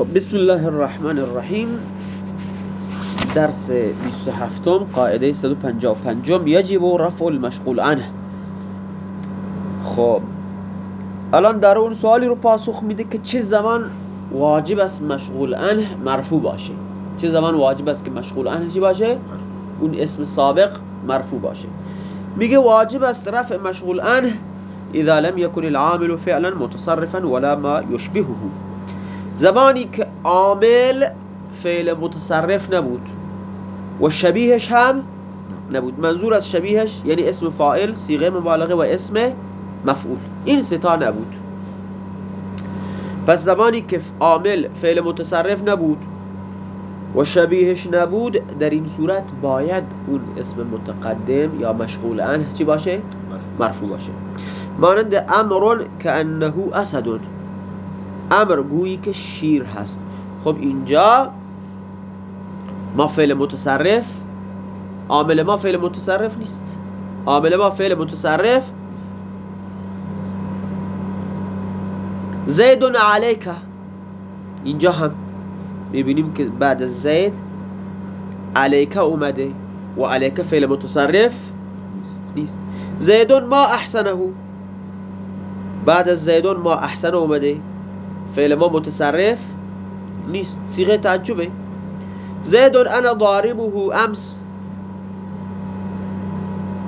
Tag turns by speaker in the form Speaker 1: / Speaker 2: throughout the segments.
Speaker 1: خب بسم الله الرحمن الرحیم. درس 27 قاعده 155 یجب رفع المشغول عنه. خب الان در اون سوالی رو پاسخ میده که چه زمان واجب است مشغول عنه مرفوع باشه. چه زمان واجب است که مشغول عنه چی باشه؟ اون اسم سابق مرفوع باشه. میگه واجب است رفع مشغول عنه اذا لم يكن العامل فعلا متصرفا ولا ما يشبهه زمانی که عامل فعل متصرف نبود و شبیهش هم نبود. منظور از شبیهش یعنی اسم فاعل صیغه مبالغه و اسم مفعول. این ستا نبود. پس زمانی که عامل فعل متصرف نبود و شبیهش نبود در این صورت باید اون اسم متقدم یا مشغول عنه. چی باشه؟ مرفوع. باشه. مانند امرون که انه اسدون امر گویی که شیر هست. خب اینجا ما فعل متصرف عامل ما فعل متصرف نیست. عامل ما فعل متصرف زید علیک. اینجا هم می‌بینیم که بعد از زید علیک اومده و علیک فعل متصرف نیست. زیدون ما احسنه. بعد از زیدون ما احسن اومده. فعل ما متصرف نیست. صيغه تعجبه. زید انا ضاربه امس.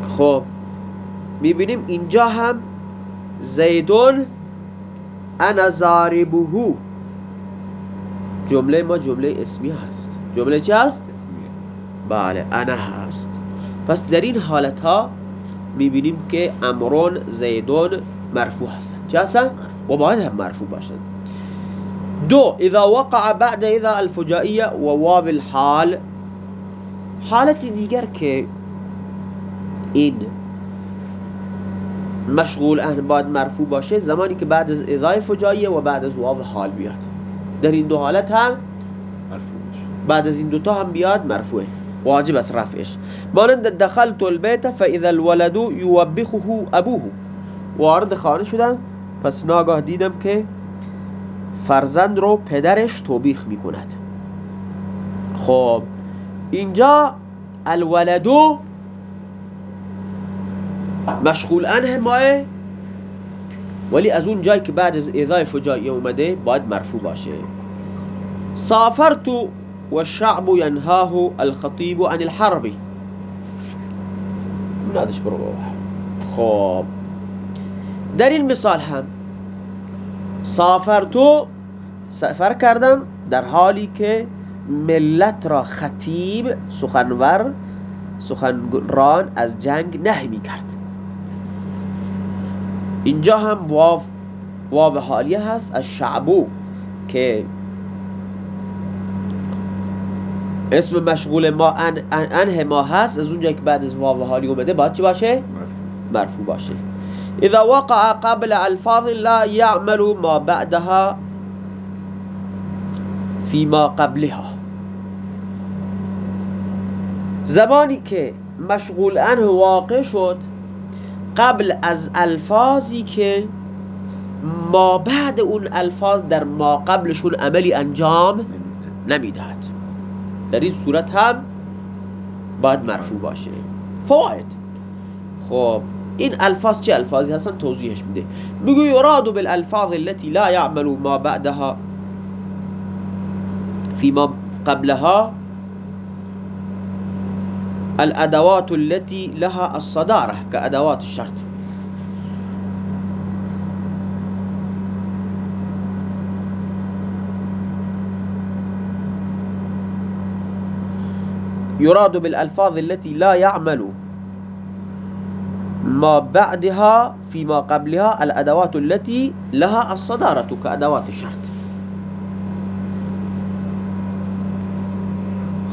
Speaker 1: خب می‌بینیم اینجا هم زیدون انا ضاربه. جمله ما جمله اسمی هست. جمله چی هست؟ اسمی بله انا هست. پس در این حالت ها می‌بینیم که امرون زیدون مرفوع هستن. چه هستن؟ و باید هم مرفوع باشند دو اذا وقع بعد اذا الفجائیه و واو الحال. حالت دیگر که این مشغول اهل باید مرفوع باشه زمانی که بعد از اذا فجائیه و بعد از واو حال بیاد. در این دو حالت هم بعد از این دوتا هم بیاد مرفوعه. واجب است رفعش. مانند دخلت البيت فاذا الولد يوبخه ابوه. وارد خانه شدم پس ناگاه دیدم که فرزند رو پدرش توبیخ می‌کند. خب اینجا الولدو مشغول انه ماه. ولی از اون جایی که بعد از اضای فجایی اومده باید مرفوع باشه. سافرت والشعب ينهاه الخطيب عن الحرب. نادش برو خب در این مثال هم سافرتو سفر کردم در حالی که ملت را خطیب سخنور سخنران از جنگ نهی می کرد اینجا هم واو واو حالیه هست از شعبو که اسم مشغول ما ان انه ما هست. از اونجا که بعد از واو حالی اومده باید چی باشه؟ مرفوع. باشه. اذا وقع قبل الفاظ لا يعمل ما بعدها فيما قبلها. زمانی که مشغول انه واقع شد قبل از الفاظی که ما بعد اون الفاظ در ما قبلشون عملی انجام نمی‌دهد. در این صورت هم باید مرفوع باشه. فواید. خب این الفاظ چه الفاظی هستن؟ توضیحش میده. میگه یراد بالالفاظ التي لا يعمل ما بعدها. فيما قبلها الأدوات التي لها الصدارة كأدوات الشرط. يراد بالألفاظ التي لا يعمل ما بعدها فيما قبلها الأدوات التي لها الصدارة كأدوات الشرط.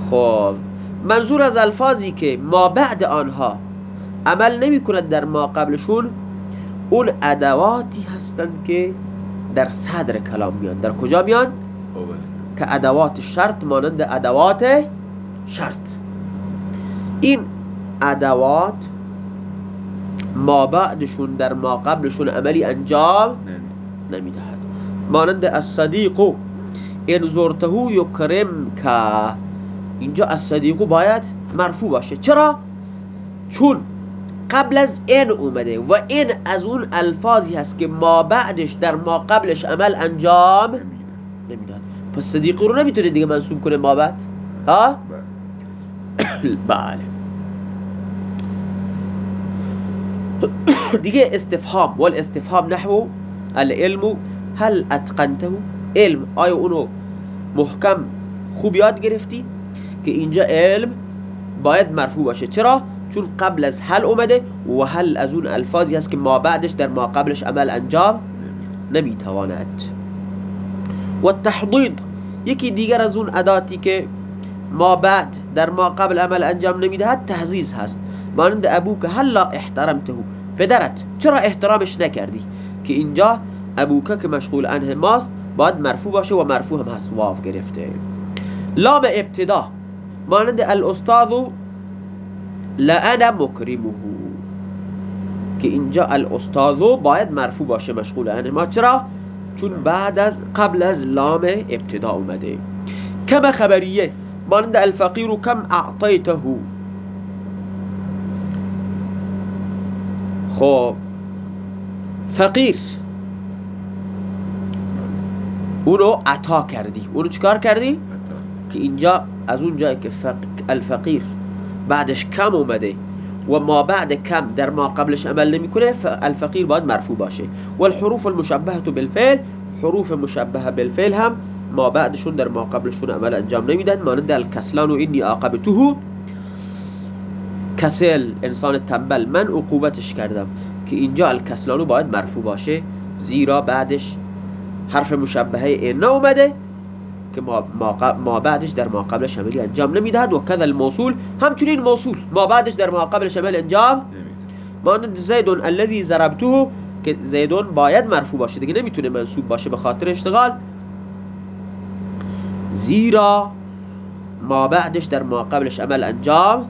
Speaker 1: خب منظور از الفاظی که ما بعد آنها عمل نمی کند در ما قبلشون اون ادواتی هستند که در صدر کلام میان. در کجا میان؟ که ادوات شرط مانند ادوات شرط. این ادوات ما بعدشون در ما قبلشون عملی انجام نمی‌دهد مانند الصدیق یکرم که اینجا از صدیقو باید مرفوع باشه. چرا؟ چون قبل از این اومده و این از اون الفاظی هست که ما بعدش در ما قبلش عمل انجام نمی‌داد. پس صدیقی رو نمی‌تونه دیگه منصوب کنه ما بعد؟ ها؟ بله. دیگه استفهام وال استفهام نحو العلم. هل اتقنته؟ علم. آیا اونو محکم خوب یاد گرفتی؟ که اینجا علم باید مرفوع باشه. چرا؟ چون قبل از هل اومده و هل از اون الفاظی هست که ما بعدش در ما قبلش عمل انجام نمی‌تواند. و تحضید یکی دیگر از اون اداتی که ما بعد در ما قبل عمل انجام نمی‌دهد تهزیز هست. مانند ابو که هلا احترمته پدرت. چرا احترامش نکردی؟ که اینجا ابوکه که مشغول عنه ماست باید مرفوع باشه و مرفوع هم هست. واف گرفته. لام ابتدا. مانند الاستاذ لأنا مکرمه. که اینجا الاستاذو باید مرفوع باشه مشغول عنه ما چرا؟ چون بعد از قبل از لام ابتدا اومده. کم خبریه. مانند الفقیر کم اعطیته. خب. فقیر. اونو عطا کردی. اونو چکار کردی؟ که اینجا از اون جایی که الفقیر بعدش کم اومده و ما بعد کم در ما قبلش عمل نمی‌کنه الفقیر باید مرفوع باشه. و الحروف المشبهه بالفعل حروف مشبهه بالفعل هم ما بعدشون در ما قبلشون عمل انجام نمیدن. مانند الکسلان و اینی عاقبته کسل انسان تنبل من عقوبتش کردم که اینجا الکسلانو باید مرفوع باشه. زیرا بعدش حرف مشبهه این اومده. که ما, ما بعدش در ما قبلش عملی انجام نمیدهد و کذا الموصول همچنین موصول. ما بعدش در ما قبلش عمل انجام مانند زیدون الذي ضربته که زیدون باید مرفوع باشه. دیگه نمیتونه منصوب باشه به خاطر اشتغال. زیرا ما بعدش در ما قبلش عمل انجام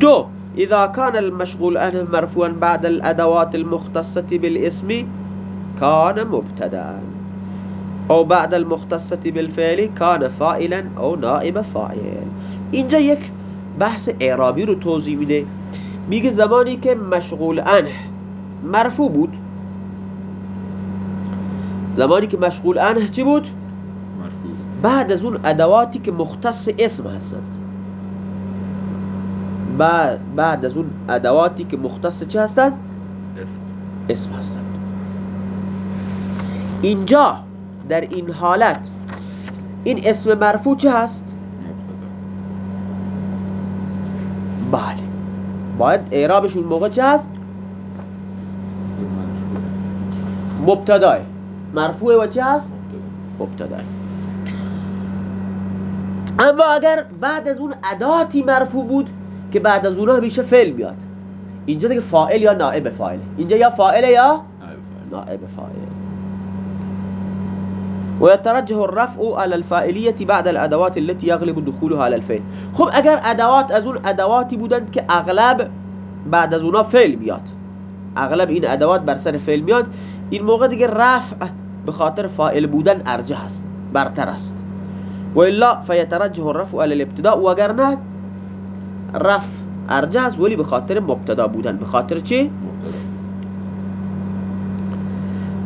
Speaker 1: دو. إذا كان المشغول عنه مرفوعا بعد الأدوات المختصة بالاسم كان مبتدا. او بعد المختصة بالفعل كان فاعلا او نائب فاعل. اینجا یک بحث اعرابی رو توضیح میده. میگه زمانی که مشغول عنه مرفوع بود. زمانی که مشغول عنه چی بود؟ مرفوع بعد از اون ادواتی که مختص اسم هستند. بعد, بعد از اون ادواتی که مختص چه هستند؟ اسم. اسم هستند. اینجا در این حالت. این اسم مرفوع چه هست؟ بله. باید اعرابش اون موقع چه هست؟ مبتدای. مرفوع و چه هست؟ مبتدای. اما اگر بعد از اون اداتی مرفوع بود که بعد از اونها همیشه فعل میاد اینجا دیگه فاعل یا نائب فاعل. اینجا یا فاعل یا؟ نائب فاعل. ويترجح الرفع على الفاعلية بعد الادوات التي يغلب دخولها على الفعل. خب اگر ادوات از اون ادواتی بودند که اغلب بعد از اونا فعل میاد اغلب این ادوات بر سر فعل میاد این موقع دیگه رفع به خاطر فاعل بودن ارجح است برتر است. و الا فيترجح الرفع على الابتداء و اگر نه رفع ارجح است ولی به خاطر مبتدا بودن. به خاطر چی؟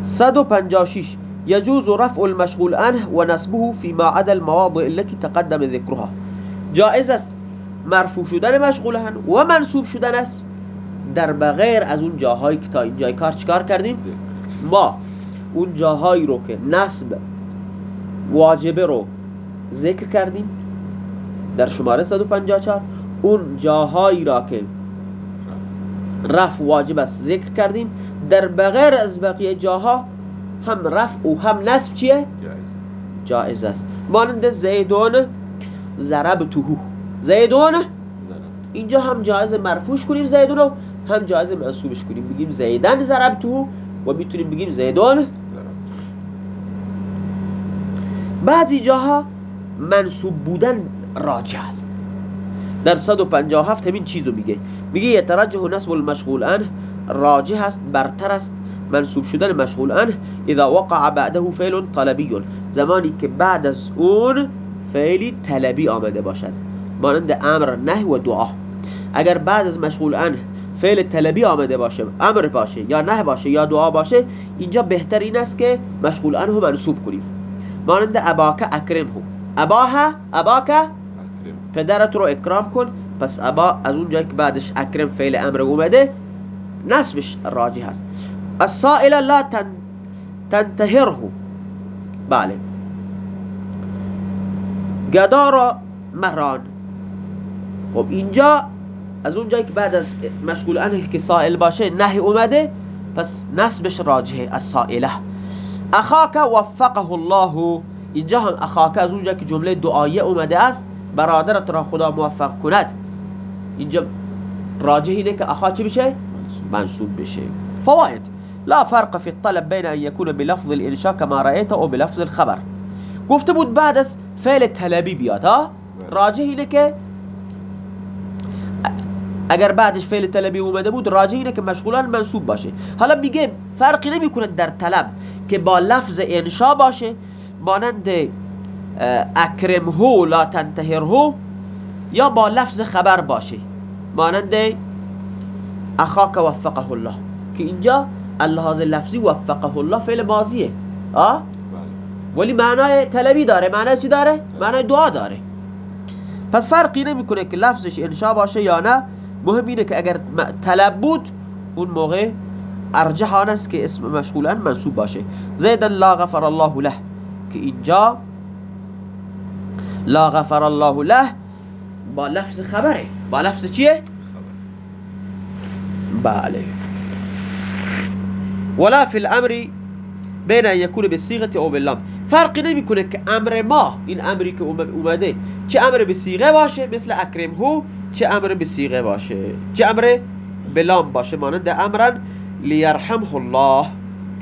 Speaker 1: 156 يجوز رفع المشغول عنه ونسبه فيما عدا المواضع التي تقدم ذكرها. جائز است مرفوع شدن مشغول عنه و منصوب شدن است در بغیر از اون جاهایی که تا اینجای کار چکار کردیم؟ ما اون جاهایی رو که نصب واجبه رو ذکر کردیم در شماره 154 اون جاهایی را که رفع واجب است ذکر کردیم در بغیر از بقیه جاها هم رفع و هم نصب چیه؟ جایز. است. مانند زیدون توهو زیدون اینجا هم جایز مرفوش کنیم زیدون رو هم جایز منصوبش کنیم. بگیم زیدن توهو و می‌تونیم بگیم زیدون بعضی جاها منصوب بودن راجع است. در 157 همین چیزو میگه. میگه یترجه نصب المشغول ان راجع است برتر است منصوب شدن مشغول انه اذا وقع بعده فعل طلبی زمانی که بعد از اون فعلی طلبی آمده باشد. مانند امر نه و دعا. اگر بعد از مشغول انه فعل طلبی آمده باشه امر باشه یا نه باشه یا دعا باشه اینجا بهتر این است که مشغول انه منصوب کنیم. مانند اباک اکرم هم اباها اباک پدرت رو اکرام کن. پس ابا از اون جایی که بعدش اکرم فعل امر اومده نسبش راجی هست السائل لا تن تنتهره. بله. گدا مران خب اینجا از اون جایی که بعد از مشغول انه که سائل باشه نهی اومده پس نسبش راجه از سائله اخاک وفقه الله. اینجا هم اخاک از اونجا که جمله دعایه اومده است برادرت را خدا موفق کند. اینجا راجه اینه که اخا چی بشه؟ منصوب بشه. فواید. لا فرق في الطلب بين ان يكون بلفظ الانشاء كما رأيت او بلفظ الخبر. گفته بود بعد از فعل طلبی بیاد ها؟ راجه اینه که اگر بعدش فعل طلبی اومده بود راجه اینه که مشغولان منصوب باشه. حالا میگه فرقی نمی‌کنه در طلب که با لفظ انشا باشه مانند اکرمهو لا تنتهرهو یا با لفظ خبر باشه. مانند اخاک وفقه الله. که اینجا اللحاظ لفظی وفقه الله فعل ماضیه آه؟ ولی معنای طلبی داره. معنای چی داره؟ معنای دعا داره. پس فرقی نمی‌کنه که لفظش انشا باشه یا نه. مهم اینه که اگر طلب بود اون موقع ارجحان است که اسم مشغولن منصوب باشه. زیدا لا غفر الله له. که اینجا لا غفر الله له با لفظ خبره. با لفظ چیه؟ بله. ولا في الامر بین ان یکون به او باللام. فرقی نمی‌کنه که امر ما این امری که اومده. چه امر به سیغه باشه؟ مثل اکرم هو چه امر به سیغه باشه؟ چه امر بلام باشه؟ مانند امرن لیرحمه الله.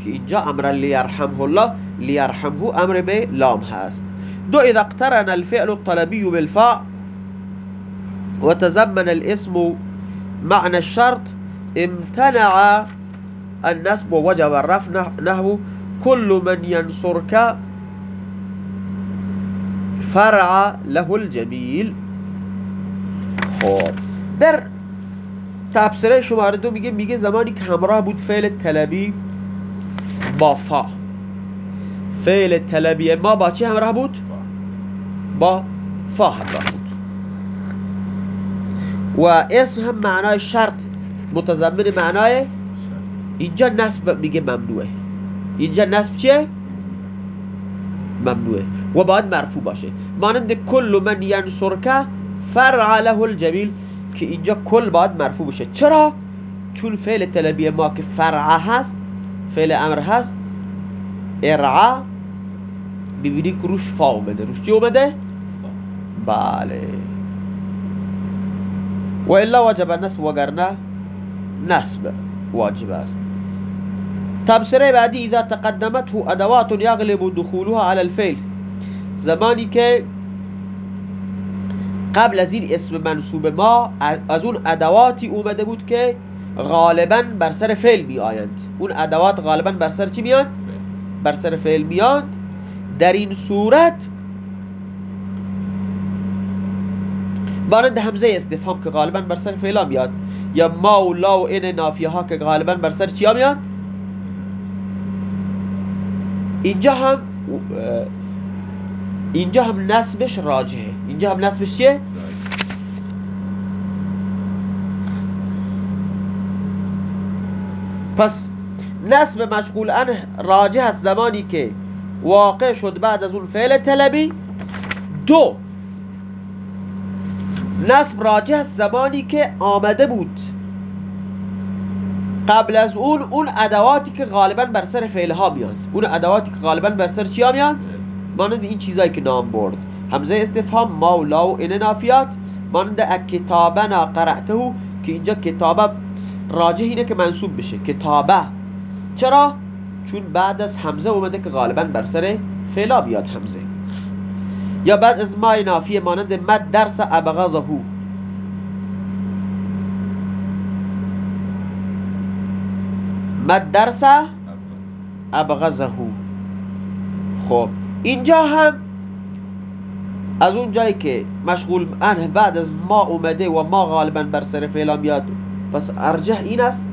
Speaker 1: که اینجا امرن لیرحمه الله. لیرحمه امر به لام هست. دو اذا اقترن الفعل الطلبي بالفاء وتزمن الاسم معنى الشرط امتنع النسب ووجب الرفع نحو كل من ينصرك فرع له الجميل. خب. در تبصره شماره دو میگه میگه زمانی که همراه بود فعل طلبی با فا. فعل طلبی ما با چه همراه بود؟ با فا همراه بود. و اسم هم معنای شرط متضمن معنای اینجا نصب میگه ممنوعه اینجا نصب چیه؟ ممنوعه و باید مرفوع باشه مانند کل من فرع له الجمیل که اینجا کل باید مرفوع بشه چرا؟ چون فعل طلبی ما که فرع هست فعل امر هست ارعا ببینید که روش فا اومده روش چی اومده؟ بله و الا واجب نصب وگرنه نصب واجب است تبصره بعدی اذا تقدمته ادوات یغلب دخولها على الفعل. زمانی که قبل از این اسم منصوب ما از اون ادواتی اومده بود که غالبا بر سر فعل می آیند اون ادوات غالبا بر سر چی میاد؟ بر سر فعل میاد. در این صورت مانند همزه استفهام که غالبا بر سر فعلا میاد. یا ما و لا و این نافیه ها که غالبا بر سر چیا میاد؟ اینجا هم اینجا هم نسبش راجعه. اینجا هم نسبش چیه؟ پس نسب مشغول انه راجع است زمانی که واقع شد بعد از اون فعل طلبی. دو نصب راجع است زمانی که آمده بود. قبل از اون اون ادواتی که غالبا بر سر فعل ها میاد. اون ادواتی که غالبا بر سر چیا میاد؟ مانند این چیزایی که نام برد. همزه استفهام ما و این نافیات مانند کتابنا قرأته که اینجا کتابه راجع اینه که منصوب بشه. کتابه چرا؟ چون بعد از همزه اومده که غالبا بر سر فعلا بیاد همزه. یا بعد از مای نافیه مانند مد درس ابغضه. مد درس ابغزه خب اینجا هم از اون جایی که مشغول انه بعد از ما اومده و ما غالبا بر سر فعلا میاد پس ارجح این است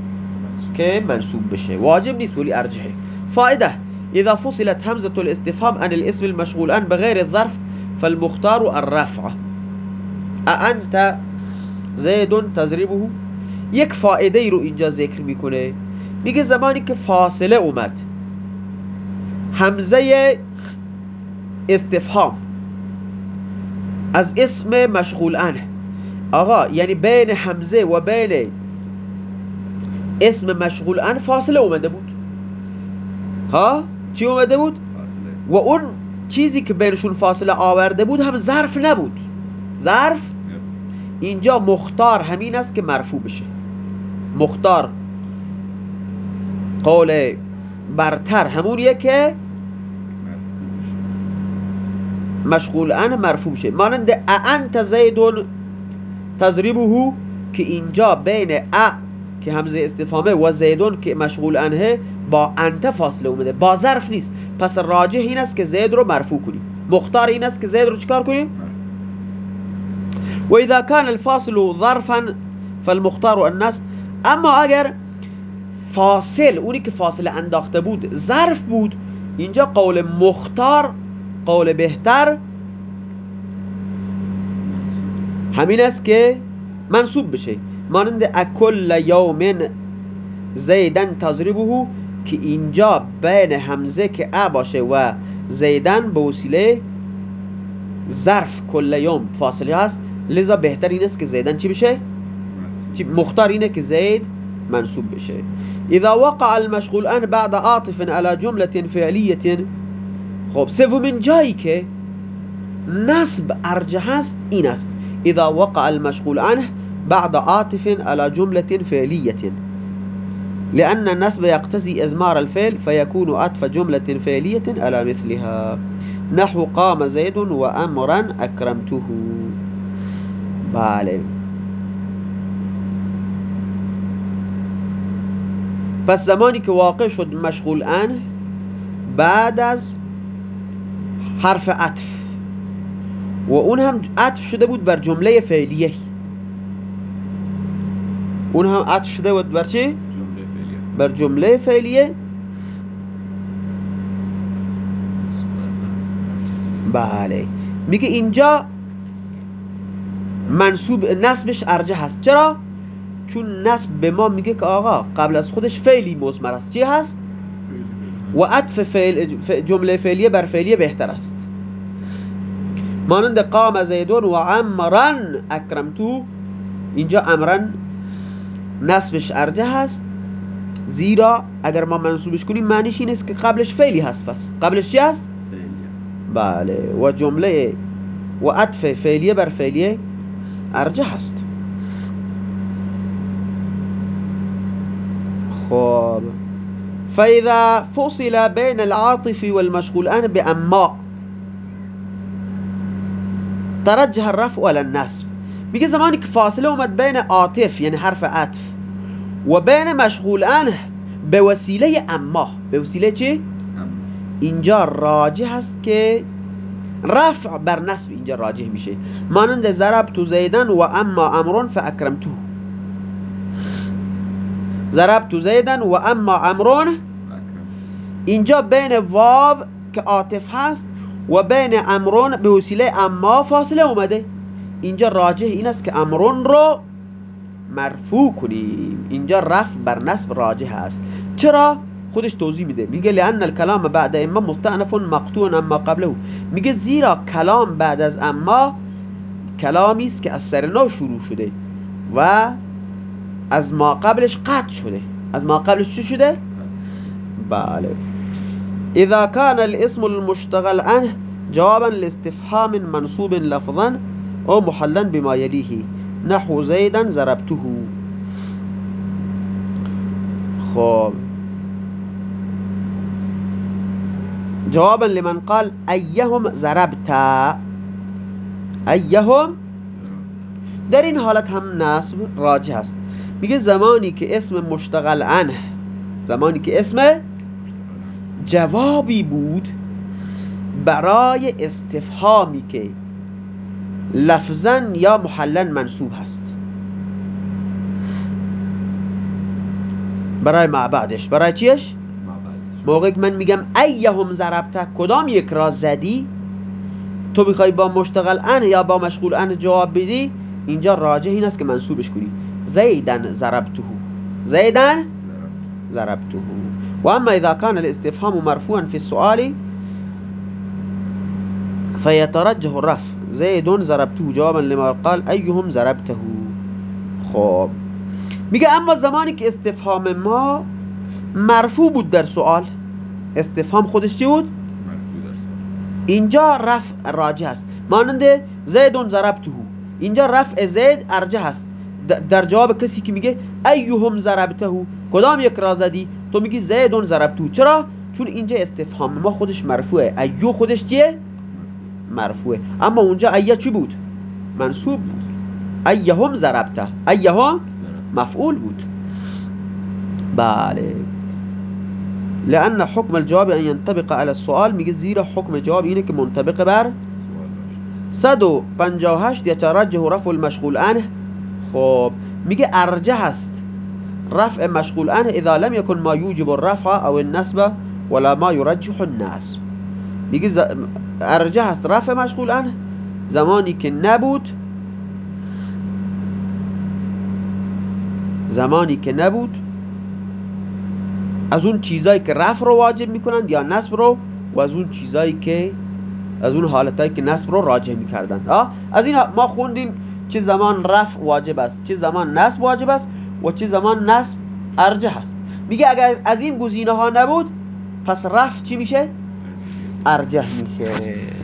Speaker 1: که منصوب بشه. واجب نیست ولی ارجحه. فائده اذا فصلت همزة الاستفهام عن الاسم المشغول ان بغير الظرف فالمختار الرفع. أأنت زید تضریبه یک فائده رو اینجا ذکر می‌کنه. میگه زمانی که فاصله اومد. همزه استفهام. از اسم مشغول انه آقا یعنی بین حمزه و بین اسم مشغول ان فاصله اومده بود. ها؟ چی اومده بود؟ و اون چیزی که بینشون فاصله آورده بود هم ظرف نبود. ظرف؟ اینجا مختار همین است که مرفوع بشه. مختار. قول برتر. همونیه که مشغول ان مرفوع شه. مانند انت زیدون تضریبه که اینجا بین ا که همزه استفامه و زیدون که مشغول انه با انت فاصله اومده. با ظرف نیست. پس راجح این است که زید رو مرفوع کنیم. مختار این است که زید رو چکار کنیم؟ و اذا كان الفاصل ظرفا فالمختار النصب. اما اگر فاصل اونی که فاصله انداخته بود ظرف بود. اینجا قول مختار قول بهتر. همین است که منصوب بشه. مانند اکل یوم زیدن تضربه که اینجا بین همزه که ا باشه و زیدن به وسیله ظرف کل یوم فاصله هست. لذا بهتر این است که زیدن چی بشه؟ مختار اینه که زید منصوب بشه. إذا وقع المشغول أن بعد عاطف على جملة فعلیه خب سومین جایی که نصب أرجح است إذا وقع المشغول عنه بعد عاطف على جملة فعلية. لأن النسب يقتزي إزمار الفعل فيكون عطف جملة فعلية على مثلها. نحو قام زيد وأمرا أكرمته. بله پس زمانی که واقع شد مشغول ان بعد از حرف عطف. و اون هم عطف شده بود بر جمله فعلیه. اون هم عطف شده بود بر چی؟ بر جمله فعلیه. بله. میگه اینجا منصوب نصبش ارجه هست چرا؟ چون نصب به ما میگه که آقا قبل از خودش فعلی مزمر است. چی هست؟ و عطف فعل جمله فعلیه بر فعلیه بهتر است. مانند قام زیدون و عمرن اکرمتو اینجا امرن نصبش ارجه هست زیرا اگر ما منصوبش کنیم معنیش این است که قبلش فعلی هست پس قبلش چی هست؟ بله. و جمله و عطف فعلیه بر فعلیه ارجه هست خب فإذا فصل بين العاطف والمشغول أنا بأما. ترجح الرفع ولا النصب میگه زمانی که فاصله اومد بین عاطف یعنی حرف عطف و بین مشغول انه به وسیله اما. به وسیله چی؟ اینجا راجح هست که رفع بر نصب اینجا راجح میشه. مانند ضرب تو زیدن و اما امرون فاکرمتو ضرب تو زیدن و اما امرون. اینجا بین واو که عاطف هست و بین امرون به وسیله اما فاصله اومده. اینجا راجح این است که امرون رو مرفوع کنیم. اینجا رفع بر نصب راجح است. چرا؟ خودش توضیح میده. میگه لان الکلام بعد اما مستعنف مقطوع اما قبله. میگه زیرا کلام بعد از اما کلامی است که از سر نو شروع شده و از ما قبلش قطع شده. از ما قبلش چی شده؟ بله. اذا كان الاسم المشتغل عنه جوابا لاستفهام منصوب لفظا او محلا بما يليه نحو زيدا ضربته. خب. جوابا لمن قال ایهم ضربت ایهم؟ در این حالت هم نصب راجع است. میگه زمانی که اسم مشتغل عنه زمانی که اسم جوابی بود برای استفهامی که لفظا یا محلا منصوب هست. برای معبدش برای چیش؟ موقعی که من میگم ایهم ضربته کدام یک را زدی؟ تو می‌خوای با مشتغل ان یا با مشغول ان جواب بدی؟ اینجا راجع این است که منصوبش کنی. زیدن ضربته. زیدن ضربته. و اما اذا كان الاستفهام مرفوعا في السؤال فيترجح الرفع. زید ضربته جوابا لما قال ایهم ضربته؟ خب. میگه اما زمانی که استفهام ما مرفوع بود در سوال استفهام خودش چی بود؟ اینجا رفع راجع است. مانند زیدون ضربته. اینجا رفع زید ارجه است. در جواب کسی که میگه ایهم ضربته؟ کدام یک را زدی؟ تو میگی زیدون ضربته. چرا؟ چون اینجا استفهام ما خودش مرفوعه. ایو خودش چیه؟ مرفوعه. اما اونجا ایه چی بود؟ منصوب بود. ایهم ضربته. ایهم مفعول بود. بله. لأن حكم الجواب أن ينطبق على السؤال میگه زیرا حکم جواب اینه که منطبق بر 158 يترجه رفع المشغول عنه. خب میگه ارجه هست رفع مشغول عنه اذا لم يكن ما يوجب الرفع او النسبه ولا ما يرجح النسب میگه ارجه هست رفع مشغول عنه زمانی که نبود زمانی که نبود از اون چیزایی که رفع رو واجب می‌کنند یا نصب رو و از اون چیزایی که از اون حالتایی که نصب رو راجع می‌کردند. از این ما خوندیم چه زمان رفع واجب است چه زمان نصب واجب است و چه زمان نصب ارجح است. میگه اگر از این گزینه ها نبود پس رفع چی میشه؟ ارجح میشه.